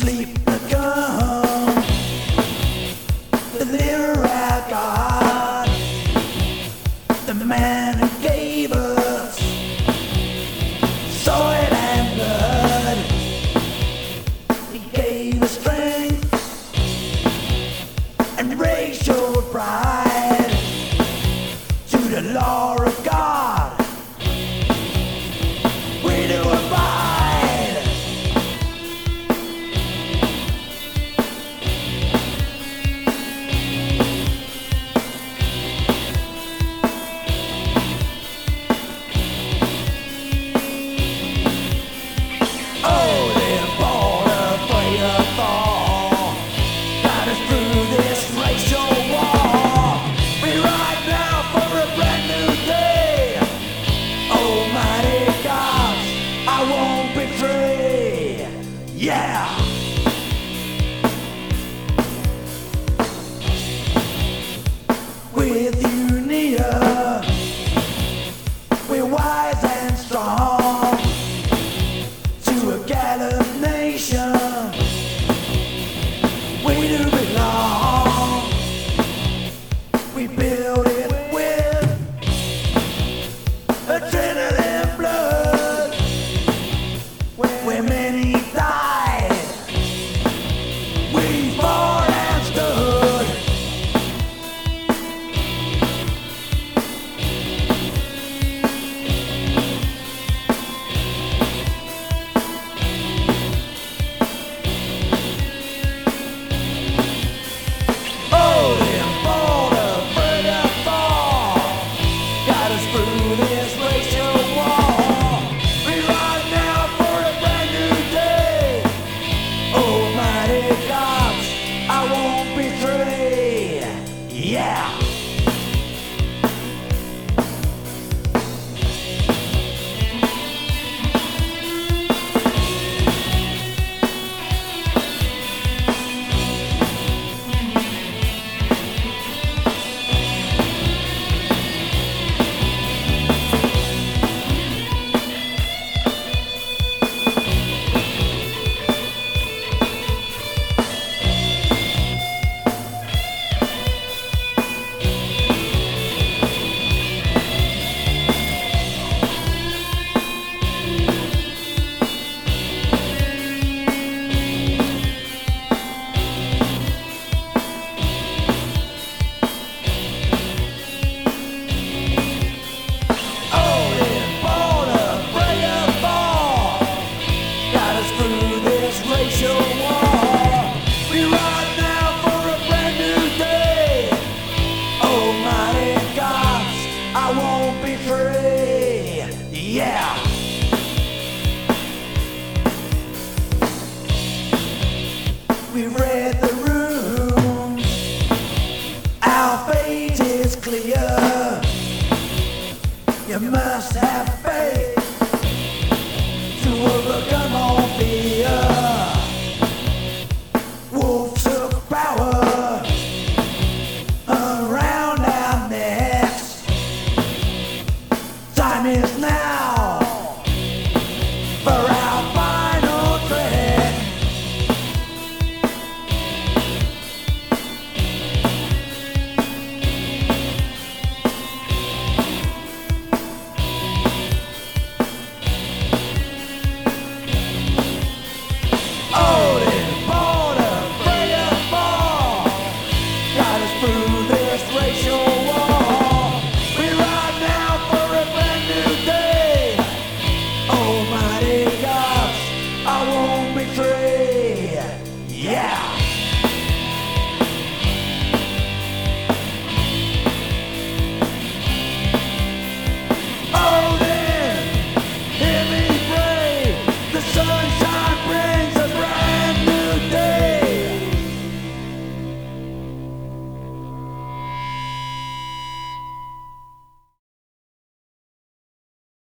Sleep We build Our fate to this.